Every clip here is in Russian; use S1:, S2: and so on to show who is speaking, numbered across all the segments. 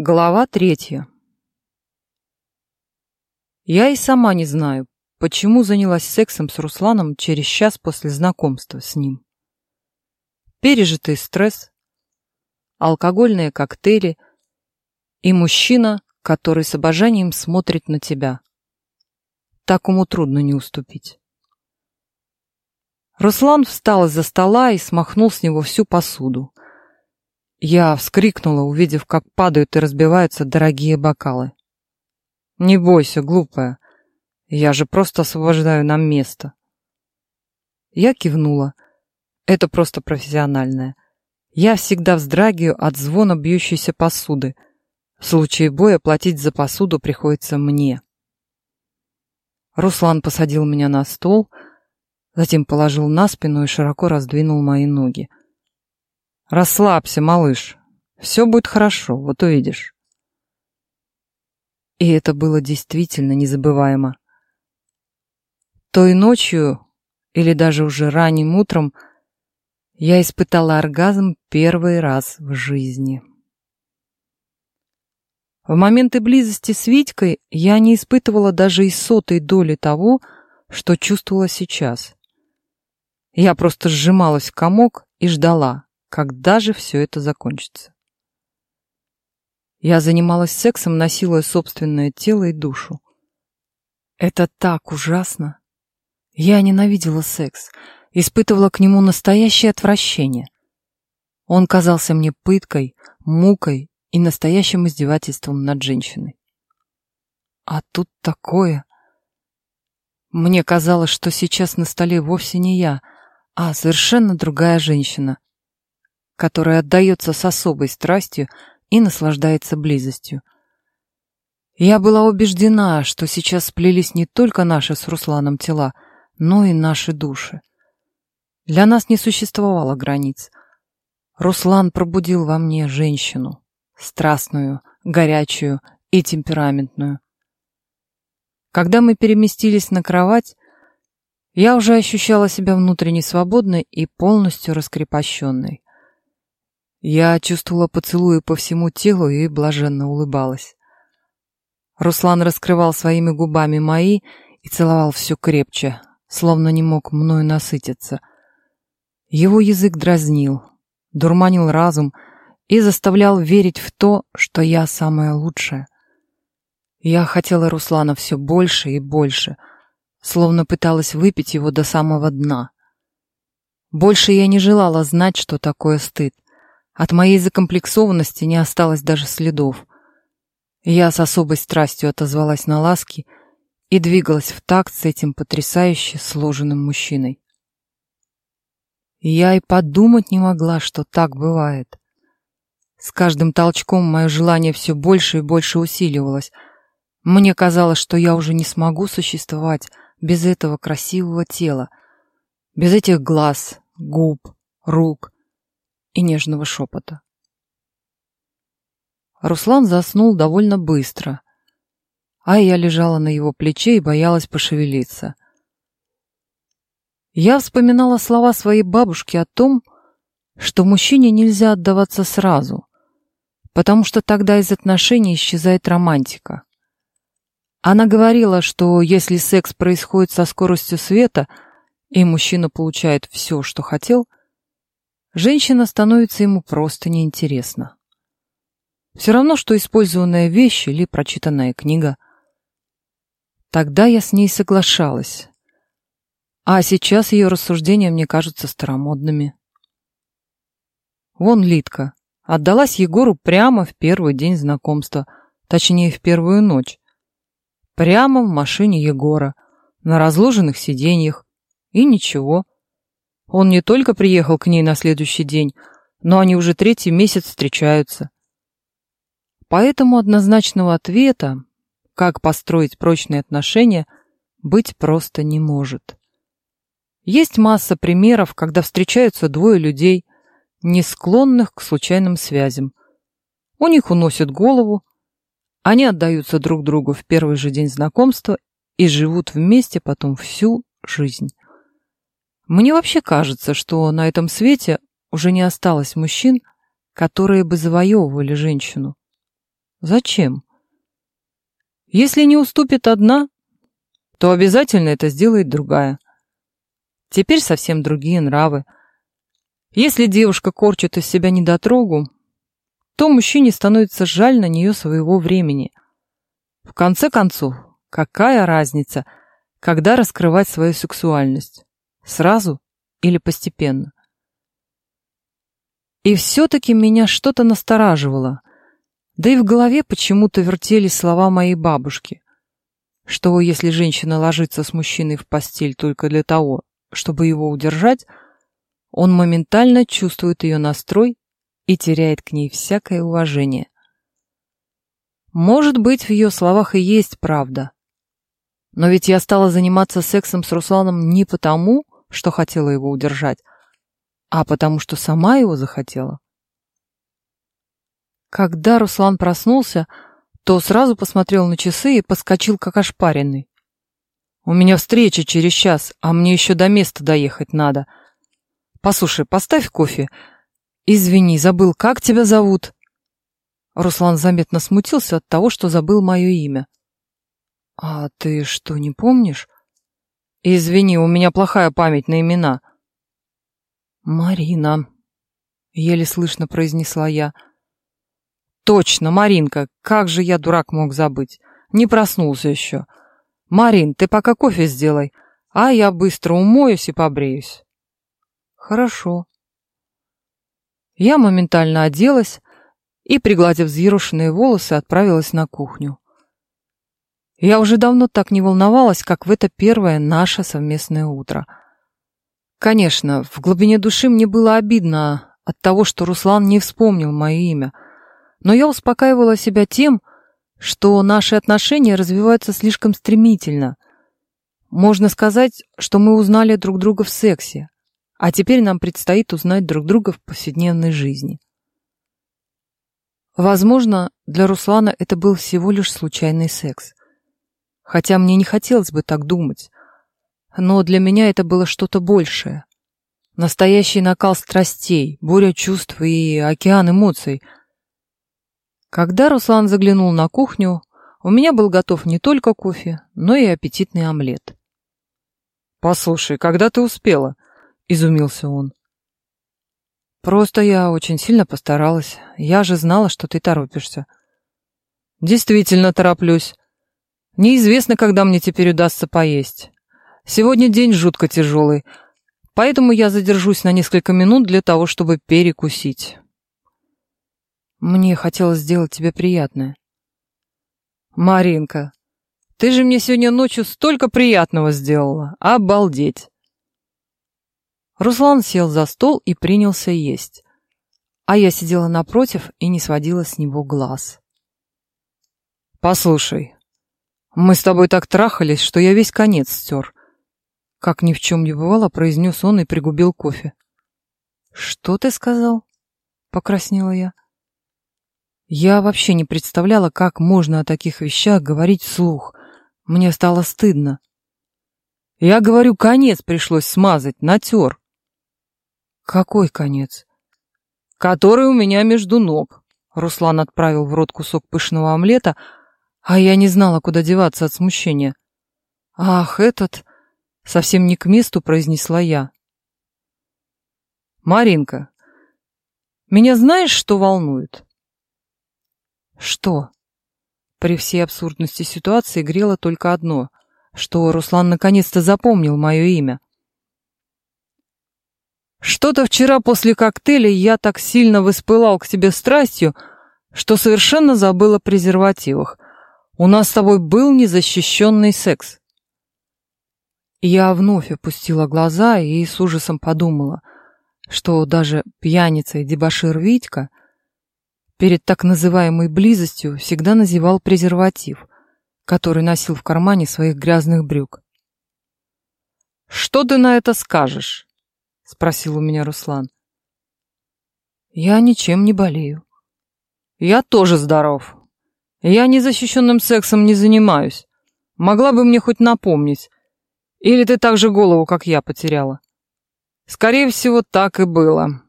S1: Глава третья. Я и сама не знаю, почему занялась сексом с Русланом через час после знакомства с ним. Пережитый стресс, алкогольные коктейли и мужчина, который с обожанием смотрит на тебя. Такому трудно не уступить. Руслан встал из-за стола и смахнул с него всю посуду. Я вскрикнула, увидев, как падают и разбиваются дорогие бокалы. «Не бойся, глупая. Я же просто освобождаю нам место». Я кивнула. Это просто профессиональное. Я всегда вздрагиваю от звона бьющейся посуды. В случае боя платить за посуду приходится мне. Руслан посадил меня на стол, затем положил на спину и широко раздвинул мои ноги. Расслабься, малыш. Все будет хорошо, вот увидишь. И это было действительно незабываемо. Той ночью, или даже уже ранним утром, я испытала оргазм первый раз в жизни. В моменты близости с Витькой я не испытывала даже и сотой доли того, что чувствовала сейчас. Я просто сжималась в комок и ждала, когда же все это закончится? Я занималась сексом, насилуя собственное тело и душу. Это так ужасно. Я ненавидела секс, испытывала к нему настоящее отвращение. Он казался мне пыткой, мукой и настоящим издевательством над женщиной. А тут такое. Мне казалось, что сейчас на столе вовсе не я, а совершенно другая женщина, который отдается с особой страстью и наслаждается близостью. Я была убеждена, что сейчас сплелись не только наши с Русланом тела, но и наши души. Для нас не существовало границ. Руслан пробудил во мне женщину, страстную, горячую и темпераментную. Когда мы переместились на кровать, я уже ощущала себя внутренне свободной и полностью раскрепощенной. Я чувствовала поцелуи по всему телу и блаженно улыбалась. Руслан раскрывал своими губами мои и целовал все крепче, словно не мог мною насытиться. Его язык дразнил, дурманил разум и заставлял верить в то, что я самая лучшая. Я хотела Руслана все больше и больше, словно пыталась выпить его до самого дна. Больше я не желала знать, что такое стыд — от моей закомплексованности не осталось даже следов. Я с особой страстью отозвалась на ласки и двигалась в такт с этим потрясающе сложенным мужчиной. Я и подумать не могла, что так бывает. С каждым толчком мое желание все больше и больше усиливалось. Мне казалось, что я уже не смогу существовать без этого красивого тела, без этих глаз, губ, рук — и нежного шепота. Руслан заснул довольно быстро, а я лежала на его плече и боялась пошевелиться. Я вспоминала слова своей бабушки о том, что мужчине нельзя отдаваться сразу, потому что тогда из отношений исчезает романтика. Она говорила, что если секс происходит со скоростью света, и мужчина получает все, что хотел – женщина становится ему просто неинтересна. Все равно, что использованная вещь или прочитанная книга. Тогда я с ней соглашалась. А сейчас ее рассуждения мне кажутся старомодными. Вон Литка отдалась Егору прямо в первый день знакомства, точнее, в первую ночь. Прямо в машине Егора, на разложенных сиденьях. И ничего. Он не только приехал к ней на следующий день, но они уже третий месяц встречаются. Поэтому однозначного ответа, как построить прочные отношения, быть просто не может. Есть масса примеров, когда встречаются двое людей, не склонных к случайным связям. У них уносят голову, они отдаются друг другу в первый же день знакомства и живут вместе потом всю жизнь. Мне вообще кажется, что на этом свете уже не осталось мужчин, которые бы завоевывали женщину. Зачем? Если не уступит одна, то обязательно это сделает другая. Теперь совсем другие нравы. Если девушка корчит из себя недотрогу, то мужчине становится жаль на нее своего времени. В конце концов, какая разница, когда раскрывать свою сексуальность? Сразу или постепенно? И все-таки меня что-то настораживало. Да и в голове почему-то вертелись слова моей бабушки, что если женщина ложится с мужчиной в постель только для того, чтобы его удержать, он моментально чувствует ее настрой и теряет к ней всякое уважение. Может быть, в ее словах и есть правда. Но ведь я стала заниматься сексом с Русланом не потому, что хотела его удержать, а потому что сама его захотела. Когда Руслан проснулся, то сразу посмотрел на часы и подскочил как ошпаренный. «У меня встреча через час, а мне еще до места доехать надо. Послушай, поставь кофе «Извини, забыл, как тебя зовут?» Руслан заметно смутился от того, что забыл мое имя. «А ты что, не помнишь?» «Извини, у меня плохая память на имена». «Марина», — еле слышно произнесла я. «Точно, Маринка, как же я, дурак, мог забыть? Не проснулся еще. Марин, ты пока кофе сделай, а я быстро умоюсь и побреюсь». «Хорошо», я моментально оделась и, пригладив взъерошенные волосы, отправилась на кухню. Я уже давно так не волновалась, как в это первое наше совместное утро. Конечно, в глубине души мне было обидно от того, что Руслан не вспомнил мое имя, но я успокаивала себя тем, что наши отношения развиваются слишком стремительно. Можно сказать, что мы узнали друг друга в сексе, а теперь нам предстоит узнать друг друга в повседневной жизни. Возможно, для Руслана это был всего лишь случайный секс. Хотя мне не хотелось бы так думать. Но для меня это было что-то большее. Настоящий накал страстей, буря чувств и океан эмоций. Когда Руслан заглянул на кухню, у меня был готов не только кофе, но и аппетитный омлет. «Послушай, когда ты успела?» изумился он. Просто я очень сильно постаралась. Я же знала, что ты торопишься. Действительно тороплюсь. Неизвестно, когда мне теперь удастся поесть. Сегодня день жутко тяжелый, поэтому я задержусь на несколько минут для того, чтобы перекусить. Мне хотелось сделать тебе приятное. Маринка, ты же мне сегодня ночью столько приятного сделала. Обалдеть. Руслан сел за стол и принялся есть. А я сидела напротив и не сводила с него глаз. «Послушай, мы с тобой так трахались, что я весь конец стер». Как ни в чем не бывало, произнес он и пригубил кофе. «Что ты сказал?» — покраснела я. Я вообще не представляла, как можно о таких вещах говорить вслух. Мне стало стыдно. Я говорю, конец пришлось смазать, натер. Какой конец? Который у меня между ног. Руслан отправил в рот кусок пышного омлета, а я не знала, куда деваться от смущения. Ах, этот... Совсем не к месту произнесла я. Маринка, меня знаешь, что волнует? Что? При всей абсурдности ситуации грело только одно, что Руслан наконец-то запомнил мое имя. Что-то вчера после коктейля я так сильно воспылал к тебе страстью, что совершенно забыл о презервативах. У нас с тобой был незащищенный секс. Я вновь опустила глаза и с ужасом подумала, что даже пьяница и дебошир Витька перед так называемой близостью всегда называл презерватив, который носил в кармане своих грязных брюк. «Что ты на это скажешь?» — спросил у меня Руслан. «Я ничем не болею». «Я тоже здоров. Я незащищенным сексом не занимаюсь. Могла бы мне хоть напомнить. Или ты так же голову, как я, потеряла?» «Скорее всего, так и было.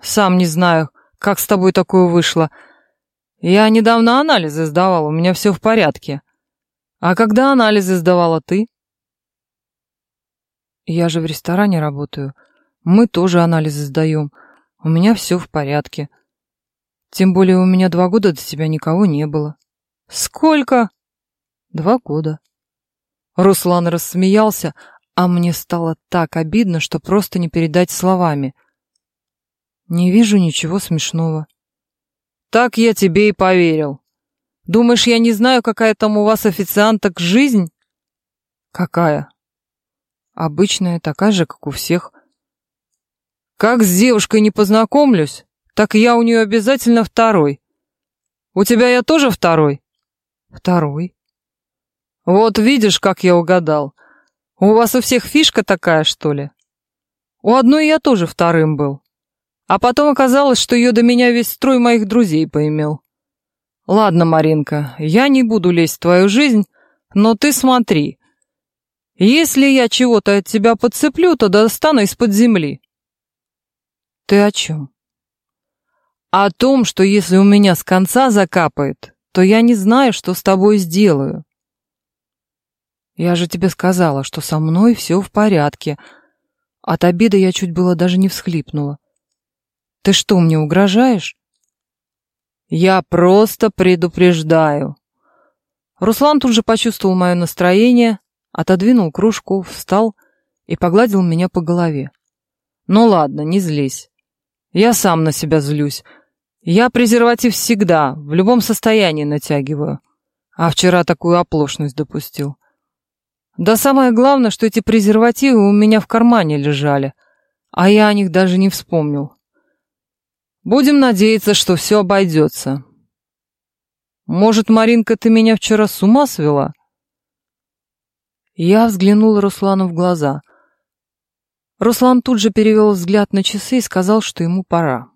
S1: Сам не знаю, как с тобой такое вышло. Я недавно анализы сдавал, у меня все в порядке. А когда анализы сдавала ты? Я же в ресторане работаю. Мы тоже анализы сдаем. У меня все в порядке. Тем более у меня два года до тебя никого не было. Сколько? Два года. Руслан рассмеялся, а мне стало так обидно, что просто не передать словами. Не вижу ничего смешного. Так я тебе и поверил. Думаешь, я не знаю, какая там у вас официанток жизнь? Какая? Обычная, такая же, как у всех. Как с девушкой не познакомлюсь, так я у нее обязательно второй. У тебя я тоже второй? Второй. Вот видишь, как я угадал. У вас у всех фишка такая, что ли? У одной я тоже вторым был. А потом оказалось, что ее до меня весь строй моих друзей поимел. Ладно, Маринка, я не буду лезть в твою жизнь, но ты смотри. Если я чего-то от тебя подцеплю, то достану из-под земли. Ты о чем? О том, что если у меня с конца закапает, то я не знаю, что с тобой сделаю. Я же тебе сказала, что со мной все в порядке. От обида я чуть было даже не всхлипнула. Ты что, мне угрожаешь? Я просто предупреждаю. Руслан тут же почувствовал мое настроение, отодвинул кружку, встал и погладил меня по голове. Ну ладно, не злись. Я сам на себя злюсь. Я презерватив всегда, в любом состоянии натягиваю. А вчера такую оплошность допустил. Да самое главное, что эти презервативы у меня в кармане лежали, а я о них даже не вспомнил. Будем надеяться, что все обойдется. Может, Маринка, ты меня вчера с ума свела? Я взглянула Руслану в глаза. Руслан тут же перевел взгляд на часы и сказал, что ему пора.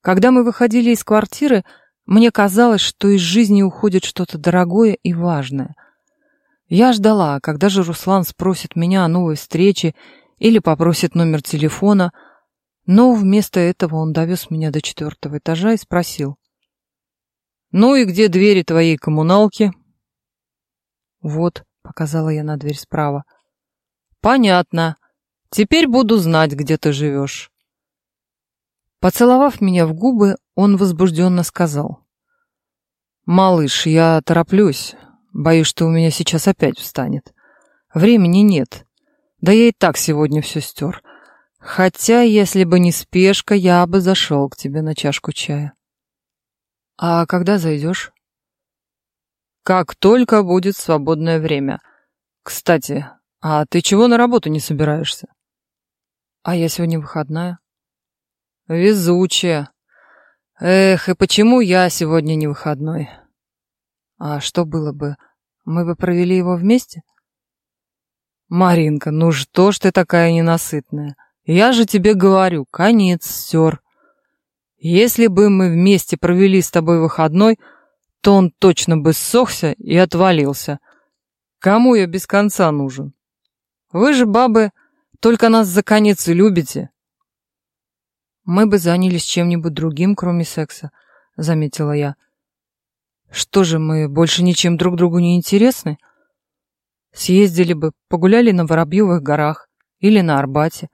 S1: Когда мы выходили из квартиры, мне казалось, что из жизни уходит что-то дорогое и важное. Я ждала, когда же Руслан спросит меня о новой встрече или попросит номер телефона — но вместо этого он довез меня до четвертого этажа и спросил. «Ну и где двери твоей коммуналки?» «Вот», — показала я на дверь справа. «Понятно. Теперь буду знать, где ты живешь». Поцеловав меня в губы, он возбужденно сказал. «Малыш, я тороплюсь. Боюсь, что у меня сейчас опять встанет. Времени нет. Да я и так сегодня все стер. Хотя, если бы не спешка, я бы зашел к тебе на чашку чая. А когда зайдешь? Как только будет свободное время. Кстати, а ты чего на работу не собираешься? А я сегодня выходная. Везучая. Эх, и почему я сегодня не выходной? А что было бы? Мы бы провели его вместе? Маринка, ну что ж ты такая ненасытная? Я же тебе говорю, конец стер. Если бы мы вместе провели с тобой выходной, то он точно бы ссохся и отвалился. Кому я без конца нужен? Вы же, бабы, только нас за конец и любите. Мы бы занялись чем-нибудь другим, кроме секса, заметила я. Что же, мы больше ничем друг другу не интересны? Съездили бы, погуляли на Воробьевых горах или на Арбате,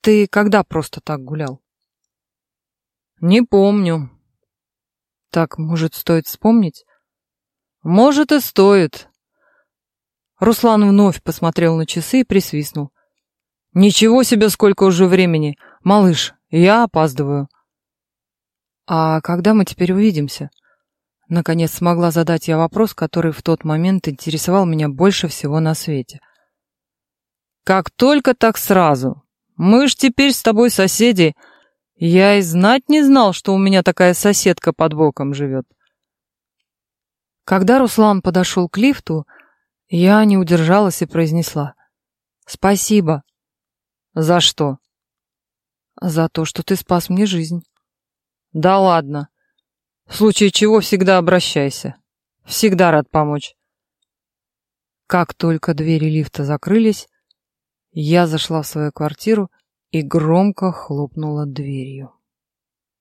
S1: ты когда просто так гулял? Не помню. Так, может, стоит вспомнить? Может, и стоит. Руслан вновь посмотрел на часы и присвистнул. Ничего себе, сколько уже времени. Малыш, я опаздываю. А когда мы теперь увидимся? Наконец смогла задать я вопрос, который в тот момент интересовал меня больше всего на свете. Как только, так сразу. Мы ж теперь с тобой соседи. Я и знать не знал, что у меня такая соседка под боком живет. Когда Руслан подошел к лифту, я не удержалась и произнесла. «Спасибо». «За что?» «За то, что ты спас мне жизнь». «Да ладно. В случае чего всегда обращайся. Всегда рад помочь». Как только двери лифта закрылись, я зашла в свою квартиру и громко хлопнула дверью.